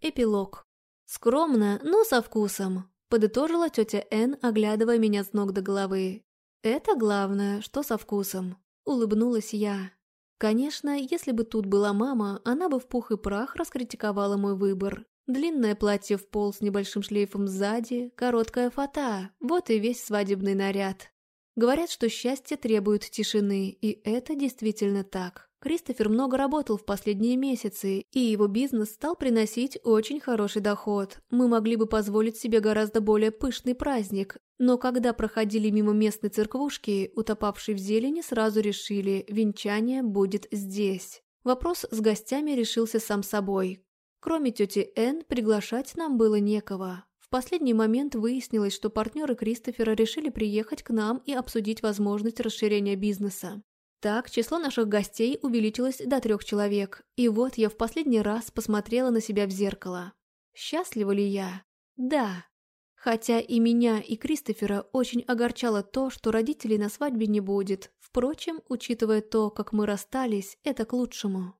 Эпилог. Скромно, но со вкусом, подытожила тетя Н, оглядывая меня с ног до головы. Это главное, что со вкусом. Улыбнулась я. Конечно, если бы тут была мама, она бы в пух и прах раскритиковала мой выбор. Длинное платье в пол с небольшим шлейфом сзади, короткая фата, вот и весь свадебный наряд. Говорят, что счастье требует тишины, и это действительно так. Кристофер много работал в последние месяцы, и его бизнес стал приносить очень хороший доход. Мы могли бы позволить себе гораздо более пышный праздник, но когда проходили мимо местной церквушки, утопавшей в зелени, сразу решили, венчание будет здесь. Вопрос с гостями решился сам собой. Кроме тети Энн, приглашать нам было некого. В последний момент выяснилось, что партнеры Кристофера решили приехать к нам и обсудить возможность расширения бизнеса. Так, число наших гостей увеличилось до трех человек, и вот я в последний раз посмотрела на себя в зеркало. Счастлива ли я? Да. Хотя и меня, и Кристофера очень огорчало то, что родителей на свадьбе не будет. Впрочем, учитывая то, как мы расстались, это к лучшему.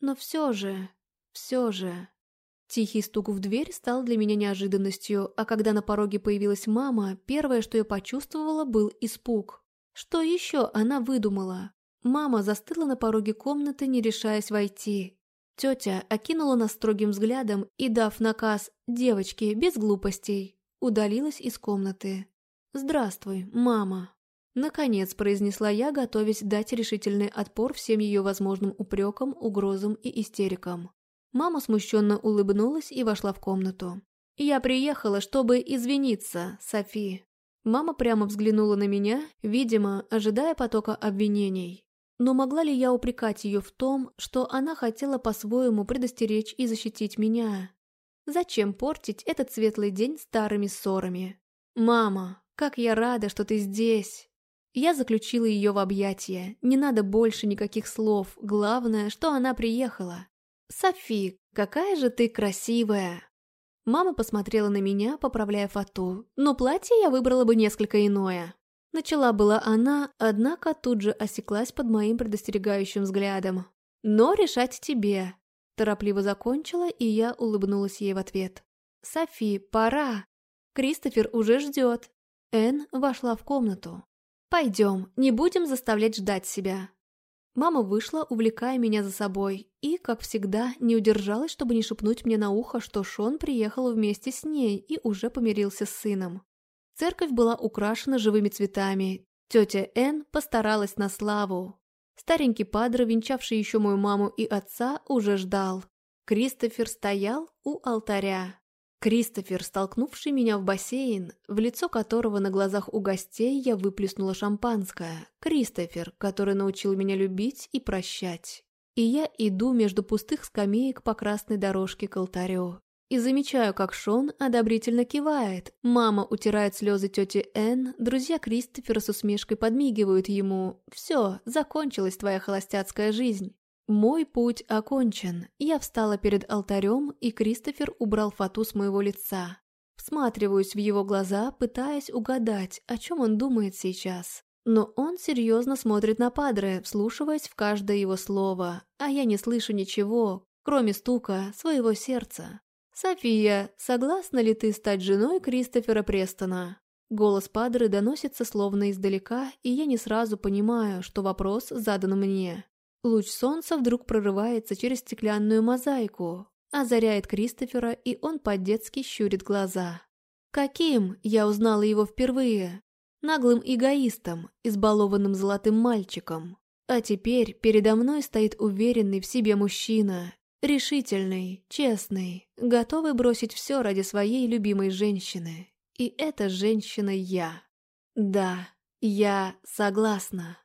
Но все же, все же... Тихий стук в дверь стал для меня неожиданностью, а когда на пороге появилась мама, первое, что я почувствовала, был испуг. Что еще она выдумала? Мама застыла на пороге комнаты, не решаясь войти. Тетя окинула нас строгим взглядом и, дав наказ «девочки, без глупостей», удалилась из комнаты. «Здравствуй, мама». Наконец произнесла я, готовясь дать решительный отпор всем ее возможным упрекам, угрозам и истерикам. Мама смущенно улыбнулась и вошла в комнату. «Я приехала, чтобы извиниться, Софи». Мама прямо взглянула на меня, видимо, ожидая потока обвинений. Но могла ли я упрекать ее в том, что она хотела по-своему предостеречь и защитить меня? Зачем портить этот светлый день старыми ссорами? «Мама, как я рада, что ты здесь!» Я заключила ее в объятия. Не надо больше никаких слов. Главное, что она приехала. «Софи, какая же ты красивая!» Мама посмотрела на меня, поправляя фату, но платье я выбрала бы несколько иное. Начала была она, однако тут же осеклась под моим предостерегающим взглядом. «Но решать тебе!» Торопливо закончила, и я улыбнулась ей в ответ. «Софи, пора! Кристофер уже ждет!» Энн вошла в комнату. «Пойдем, не будем заставлять ждать себя!» Мама вышла, увлекая меня за собой, и, как всегда, не удержалась, чтобы не шепнуть мне на ухо, что Шон приехал вместе с ней и уже помирился с сыном. Церковь была украшена живыми цветами. Тетя Энн постаралась на славу. Старенький падре, венчавший еще мою маму и отца, уже ждал. Кристофер стоял у алтаря. Кристофер, столкнувший меня в бассейн, в лицо которого на глазах у гостей я выплеснула шампанское. Кристофер, который научил меня любить и прощать. И я иду между пустых скамеек по красной дорожке к алтарю. И замечаю, как Шон одобрительно кивает. Мама утирает слезы тети Энн, друзья Кристофера с усмешкой подмигивают ему. «Все, закончилась твоя холостяцкая жизнь». Мой путь окончен. Я встала перед алтарем, и Кристофер убрал фату с моего лица. Всматриваюсь в его глаза, пытаясь угадать, о чем он думает сейчас. Но он серьезно смотрит на Падре, вслушиваясь в каждое его слово, а я не слышу ничего, кроме стука своего сердца. «София, согласна ли ты стать женой Кристофера Престона?» Голос Падры доносится словно издалека, и я не сразу понимаю, что вопрос задан мне. Луч солнца вдруг прорывается через стеклянную мозаику, озаряет Кристофера, и он по-детски щурит глаза. Каким я узнала его впервые? Наглым эгоистом, избалованным золотым мальчиком. А теперь передо мной стоит уверенный в себе мужчина, решительный, честный, готовый бросить все ради своей любимой женщины. И эта женщина я. Да, я согласна.